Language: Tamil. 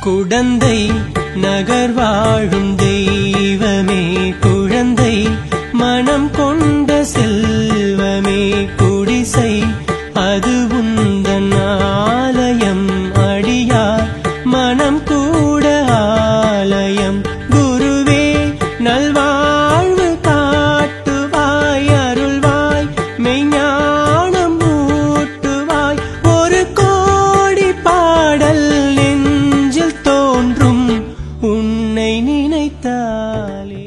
குடந்தை நகர் வாழும் தெய்வமே குழந்தை மனம் கொண்ட செல்வமே குடிசை அது உந்தன் ஆலயம் அடியார் மனம் கூட ஆலயம். குருவே நல்வாழ்வு காட்டுவாய் அருள்வாய் மெய்ஞான் வைத்தாலே